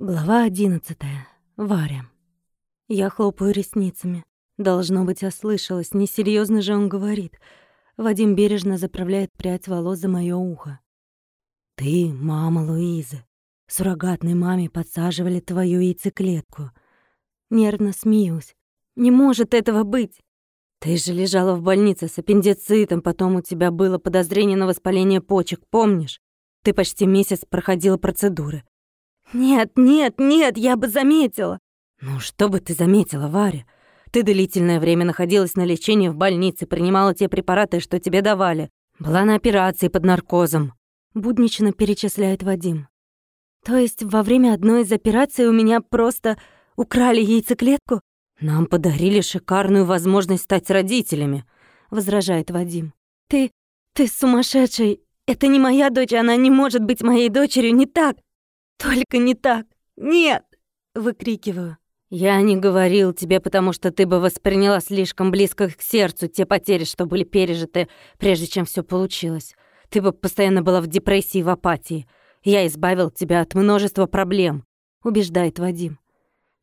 Глава одиннадцатая. Варя. Я хлопаю ресницами. Должно быть, ослышалась. Несерьезно же он говорит. Вадим бережно заправляет прядь волос за моё ухо. «Ты мама Луизы. Суррогатной маме подсаживали твою яйцеклетку». Нервно смеюсь. «Не может этого быть!» «Ты же лежала в больнице с аппендицитом, потом у тебя было подозрение на воспаление почек, помнишь? Ты почти месяц проходила процедуры. «Нет, нет, нет, я бы заметила!» «Ну, что бы ты заметила, Варя? Ты длительное время находилась на лечении в больнице, принимала те препараты, что тебе давали. Была на операции под наркозом». Буднично перечисляет Вадим. «То есть во время одной из операций у меня просто украли яйцеклетку?» «Нам подарили шикарную возможность стать родителями», — возражает Вадим. «Ты... ты сумасшедший! Это не моя дочь, она не может быть моей дочерью, не так!» «Только не так! Нет!» — выкрикиваю. «Я не говорил тебе, потому что ты бы восприняла слишком близко к сердцу те потери, что были пережиты, прежде чем все получилось. Ты бы постоянно была в депрессии и в апатии. Я избавил тебя от множества проблем», — убеждает Вадим.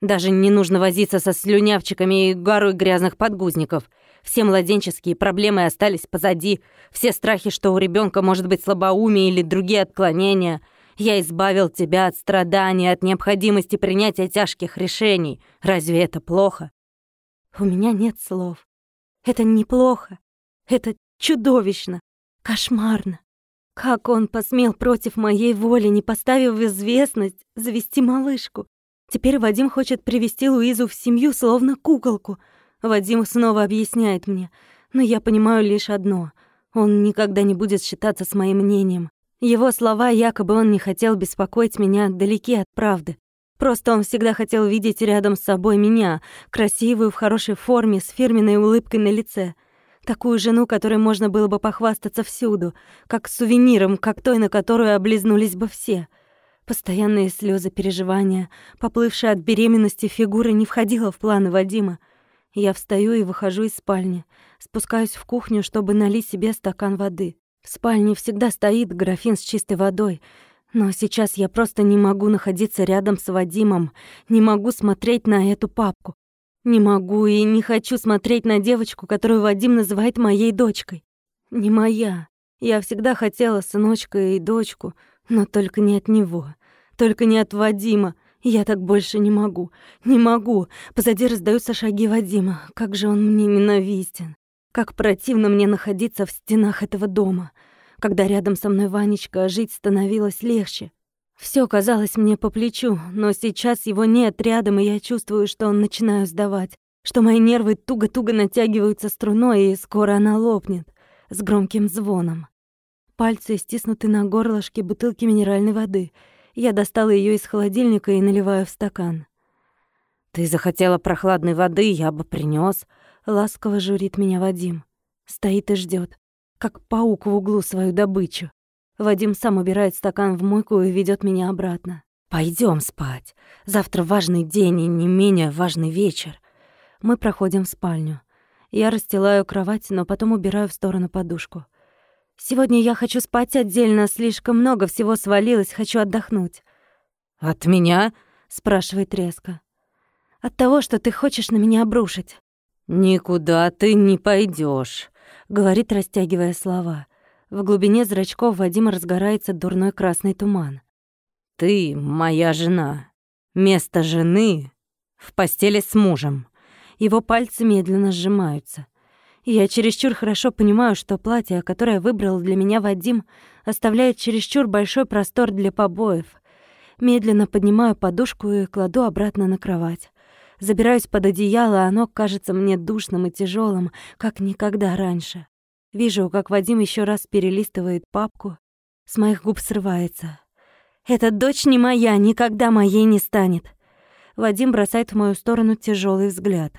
«Даже не нужно возиться со слюнявчиками и горой грязных подгузников. Все младенческие проблемы остались позади, все страхи, что у ребенка может быть слабоумие или другие отклонения — я избавил тебя от страданий, от необходимости принятия тяжких решений. Разве это плохо? У меня нет слов. Это неплохо. Это чудовищно. Кошмарно. Как он посмел против моей воли, не поставив в известность, завести малышку? Теперь Вадим хочет привести Луизу в семью, словно куколку. Вадим снова объясняет мне, но я понимаю лишь одно. Он никогда не будет считаться с моим мнением. Его слова, якобы он не хотел беспокоить меня, далеки от правды. Просто он всегда хотел видеть рядом с собой меня, красивую, в хорошей форме, с фирменной улыбкой на лице. Такую жену, которой можно было бы похвастаться всюду, как сувениром, как той, на которую облизнулись бы все. Постоянные слезы переживания, поплывшая от беременности фигура не входила в планы Вадима. Я встаю и выхожу из спальни, спускаюсь в кухню, чтобы налить себе стакан воды. В спальне всегда стоит графин с чистой водой, но сейчас я просто не могу находиться рядом с Вадимом, не могу смотреть на эту папку. Не могу и не хочу смотреть на девочку, которую Вадим называет моей дочкой. Не моя. Я всегда хотела сыночка и дочку, но только не от него, только не от Вадима. Я так больше не могу. Не могу. Позади раздаются шаги Вадима. Как же он мне ненавистен. Как противно мне находиться в стенах этого дома. Когда рядом со мной Ванечка, жить становилось легче. Все казалось мне по плечу, но сейчас его нет рядом, и я чувствую, что он начинаю сдавать, что мои нервы туго-туго натягиваются струной, и скоро она лопнет с громким звоном. Пальцы стиснуты на горлышке бутылки минеральной воды. Я достала ее из холодильника и наливаю в стакан. «Ты захотела прохладной воды, я бы принес, Ласково журит меня Вадим. Стоит и ждет, как паук в углу свою добычу. Вадим сам убирает стакан в мойку и ведет меня обратно. Пойдем спать. Завтра важный день и не менее важный вечер. Мы проходим в спальню. Я расстилаю кровать, но потом убираю в сторону подушку. Сегодня я хочу спать отдельно, слишком много всего свалилось, хочу отдохнуть. «От меня?» — спрашивает резко. «От того, что ты хочешь на меня обрушить. «Никуда ты не пойдешь, говорит, растягивая слова. В глубине зрачков Вадима разгорается дурной красный туман. «Ты моя жена. Место жены в постели с мужем». Его пальцы медленно сжимаются. Я чересчур хорошо понимаю, что платье, которое выбрал для меня Вадим, оставляет чересчур большой простор для побоев. Медленно поднимаю подушку и кладу обратно на кровать. Забираюсь под одеяло, оно кажется мне душным и тяжелым, как никогда раньше. Вижу, как Вадим еще раз перелистывает папку. С моих губ срывается. «Эта дочь не моя, никогда моей не станет!» Вадим бросает в мою сторону тяжелый взгляд.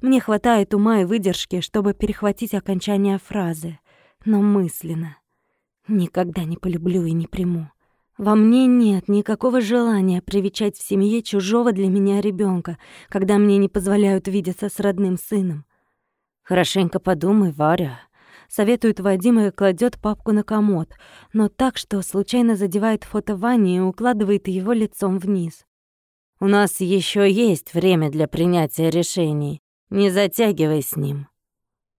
Мне хватает ума и выдержки, чтобы перехватить окончание фразы, но мысленно. Никогда не полюблю и не приму. Во мне нет никакого желания привечать в семье чужого для меня ребенка, когда мне не позволяют видеться с родным сыном. Хорошенько подумай, Варя. Советует Вадим и кладет папку на комод, но так, что случайно задевает фото Вани и укладывает его лицом вниз. У нас еще есть время для принятия решений. Не затягивай с ним».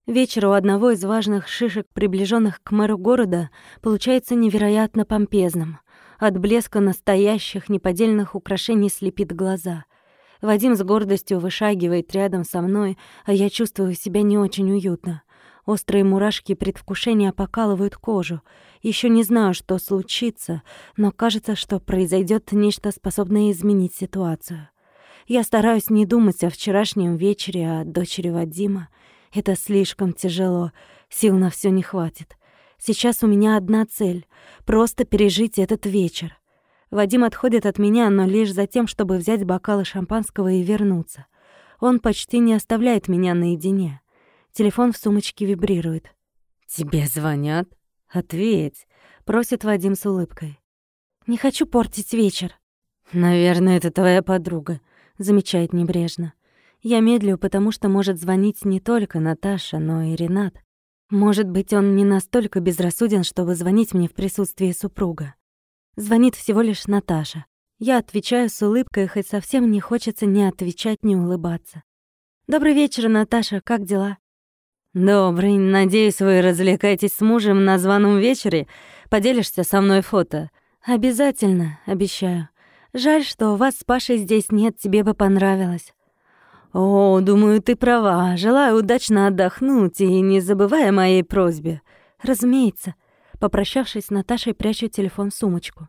Вечер у одного из важных шишек, приближенных к мэру города, получается невероятно помпезным. От блеска настоящих неподдельных украшений слепит глаза. Вадим с гордостью вышагивает рядом со мной, а я чувствую себя не очень уютно. Острые мурашки предвкушения покалывают кожу. Еще не знаю, что случится, но кажется, что произойдет нечто, способное изменить ситуацию. Я стараюсь не думать о вчерашнем вечере, о дочери Вадима. Это слишком тяжело, сил на все не хватит. Сейчас у меня одна цель — просто пережить этот вечер. Вадим отходит от меня, но лишь за тем, чтобы взять бокалы шампанского и вернуться. Он почти не оставляет меня наедине. Телефон в сумочке вибрирует. «Тебе звонят? Ответь», — просит Вадим с улыбкой. «Не хочу портить вечер». «Наверное, это твоя подруга», — замечает небрежно. Я медлю, потому что может звонить не только Наташа, но и Ренат. Может быть, он не настолько безрассуден, чтобы звонить мне в присутствии супруга. Звонит всего лишь Наташа. Я отвечаю с улыбкой, хоть совсем не хочется ни отвечать, ни улыбаться. «Добрый вечер, Наташа, как дела?» «Добрый. Надеюсь, вы развлекаетесь с мужем на званом вечере. Поделишься со мной фото?» «Обязательно, обещаю. Жаль, что у вас с Пашей здесь нет, тебе бы понравилось». «О, думаю, ты права. Желаю удачно отдохнуть и не забывай о моей просьбе». «Разумеется». Попрощавшись с Наташей, прячу телефон в сумочку.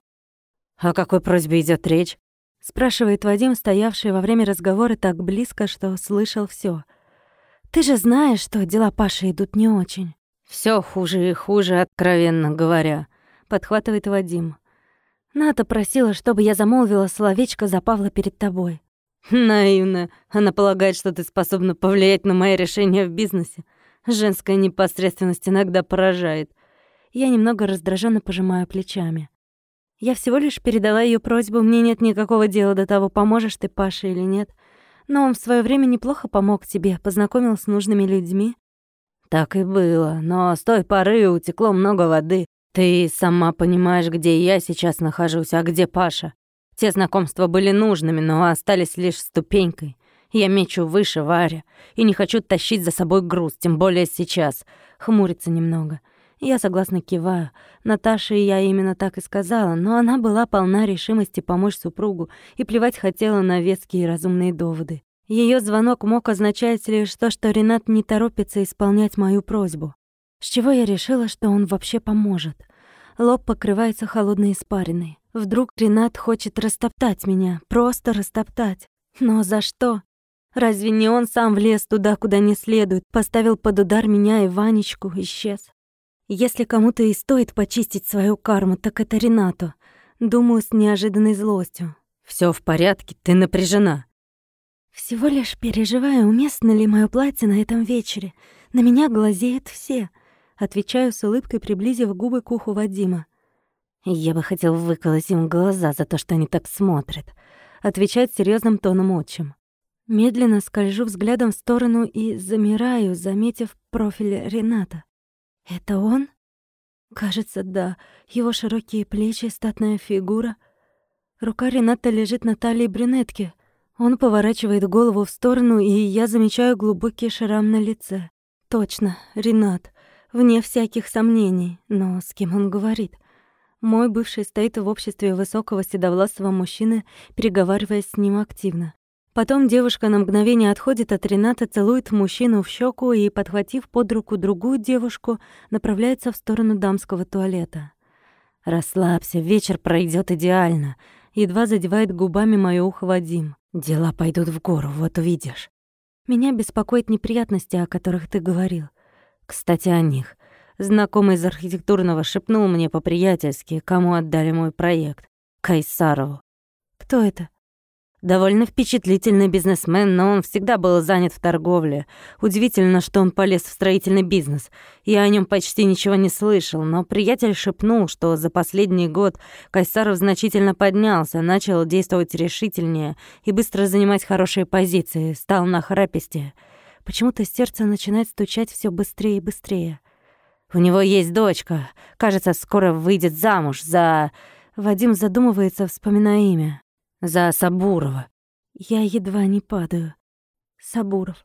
«О какой просьбе идет речь?» Спрашивает Вадим, стоявший во время разговора так близко, что слышал все. «Ты же знаешь, что дела Паши идут не очень». Все хуже и хуже, откровенно говоря», — подхватывает Вадим. «Ната просила, чтобы я замолвила словечко за Павла перед тобой». Наивно. Она полагает, что ты способна повлиять на мои решения в бизнесе. Женская непосредственность иногда поражает. Я немного раздраженно пожимаю плечами. Я всего лишь передала ее просьбу, мне нет никакого дела до того, поможешь ты Паше или нет. Но он в свое время неплохо помог тебе, познакомил с нужными людьми. Так и было, но с той поры утекло много воды. Ты сама понимаешь, где я сейчас нахожусь, а где Паша. Те знакомства были нужными, но остались лишь ступенькой. Я мечу выше Варя и не хочу тащить за собой груз, тем более сейчас. Хмурится немного. Я согласно киваю. Наташе я именно так и сказала, но она была полна решимости помочь супругу и плевать хотела на веские и разумные доводы. Ее звонок мог означать лишь то, что Ренат не торопится исполнять мою просьбу. С чего я решила, что он вообще поможет? Лоб покрывается холодной испариной. Вдруг Ренат хочет растоптать меня, просто растоптать. Но за что? Разве не он сам влез туда, куда не следует, поставил под удар меня и Ванечку, исчез? Если кому-то и стоит почистить свою карму, так это Ренату. Думаю, с неожиданной злостью. Все в порядке, ты напряжена». «Всего лишь переживаю, уместно ли мое платье на этом вечере. На меня глазеют все». Отвечаю с улыбкой, приблизив губы к уху Вадима. Я бы хотел выколоть им глаза за то, что они так смотрят. Отвечать серьезным тоном отчим. Медленно скольжу взглядом в сторону и замираю, заметив профиль Рената. Это он? Кажется, да. Его широкие плечи, статная фигура. Рука Рената лежит на талии брюнетки. Он поворачивает голову в сторону, и я замечаю глубокий шрам на лице. Точно, Ренат. Вне всяких сомнений. Но с кем он говорит? — мой бывший стоит в обществе высокого седовласого мужчины, переговариваясь с ним активно. Потом девушка на мгновение отходит от Рената, целует мужчину в щеку и, подхватив под руку другую девушку, направляется в сторону дамского туалета. «Расслабься, вечер пройдет идеально», — едва задевает губами моё ухо Вадим. «Дела пойдут в гору, вот увидишь». «Меня беспокоят неприятности, о которых ты говорил». «Кстати, о них. Знакомый из архитектурного шепнул мне по-приятельски, кому отдали мой проект. Кайсарову. Кто это? Довольно впечатлительный бизнесмен, но он всегда был занят в торговле. Удивительно, что он полез в строительный бизнес. Я о нем почти ничего не слышал, но приятель шепнул, что за последний год Кайсаров значительно поднялся, начал действовать решительнее и быстро занимать хорошие позиции, стал нахрапистее. Почему-то сердце начинает стучать все быстрее и быстрее. У него есть дочка. Кажется, скоро выйдет замуж за... Вадим задумывается, вспоминая имя. За Сабурова. Я едва не падаю. Сабуров.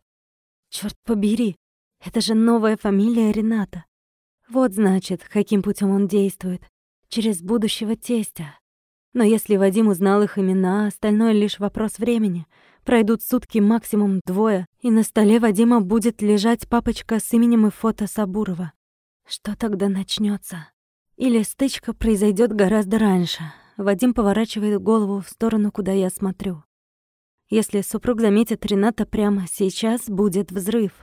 Черт побери, это же новая фамилия Рената. Вот значит, каким путем он действует. Через будущего тестя. Но если Вадим узнал их имена, остальное лишь вопрос времени. Пройдут сутки, максимум двое, и на столе Вадима будет лежать папочка с именем и фото Сабурова. Что тогда начнется? Или стычка произойдет гораздо раньше. Вадим поворачивает голову в сторону, куда я смотрю. Если супруг заметит Рената прямо сейчас, будет взрыв.